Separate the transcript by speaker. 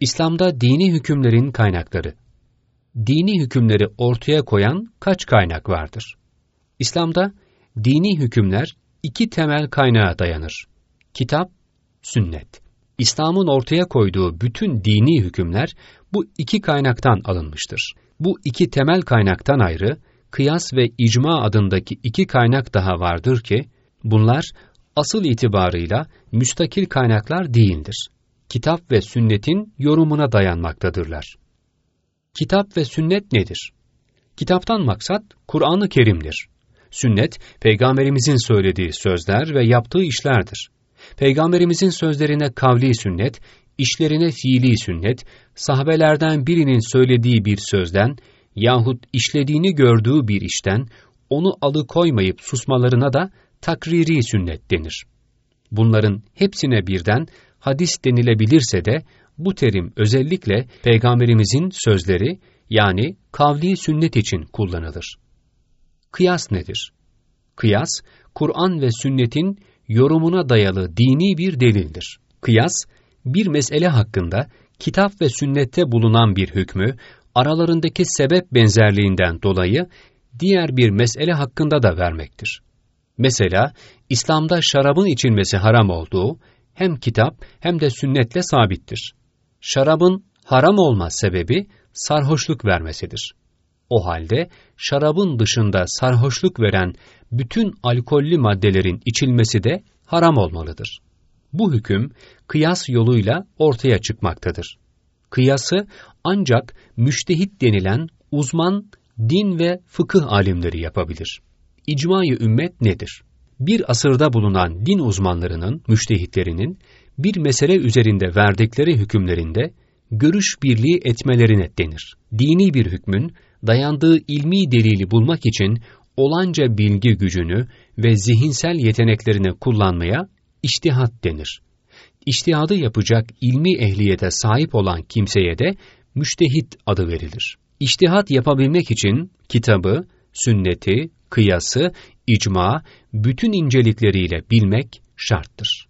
Speaker 1: İslam'da dini hükümlerin kaynakları. Dini hükümleri ortaya koyan kaç kaynak vardır? İslam'da dini hükümler iki temel kaynağa dayanır. Kitap, sünnet. İslam'ın ortaya koyduğu bütün dini hükümler bu iki kaynaktan alınmıştır. Bu iki temel kaynaktan ayrı, kıyas ve icma adındaki iki kaynak daha vardır ki, bunlar asıl itibarıyla müstakil kaynaklar değildir. Kitap ve sünnetin yorumuna dayanmaktadırlar. Kitap ve sünnet nedir? Kitaptan maksat Kur'an-ı Kerim'dir. Sünnet, Peygamberimizin söylediği sözler ve yaptığı işlerdir. Peygamberimizin sözlerine kavli sünnet, işlerine fiili sünnet, sahabelerden birinin söylediği bir sözden yahut işlediğini gördüğü bir işten onu alıkoymayıp susmalarına da takriri sünnet denir. Bunların hepsine birden hadis denilebilirse de bu terim özellikle Peygamberimizin sözleri yani kavli sünnet için kullanılır. Kıyas nedir? Kıyas, Kur'an ve sünnetin yorumuna dayalı dini bir delildir. Kıyas, bir mesele hakkında kitap ve sünnette bulunan bir hükmü, aralarındaki sebep benzerliğinden dolayı diğer bir mesele hakkında da vermektir. Mesela, İslam'da şarabın içilmesi haram olduğu hem kitap hem de sünnetle sabittir. Şarabın haram olma sebebi sarhoşluk vermesidir. O halde şarabın dışında sarhoşluk veren bütün alkollü maddelerin içilmesi de haram olmalıdır. Bu hüküm kıyas yoluyla ortaya çıkmaktadır. Kıyası ancak müştehit denilen uzman din ve fıkıh alimleri yapabilir. İcmai ümmet nedir? Bir asırda bulunan din uzmanlarının, müştehitlerinin bir mesele üzerinde verdikleri hükümlerinde görüş birliği etmelerine denir. Dini bir hükmün dayandığı ilmi delili bulmak için olanca bilgi gücünü ve zihinsel yeteneklerini kullanmaya iştihat denir. İştihadı yapacak ilmi ehliyete sahip olan kimseye de müştehit adı verilir. İştihat yapabilmek için kitabı, sünneti, kıyası, icma, bütün incelikleriyle bilmek şarttır.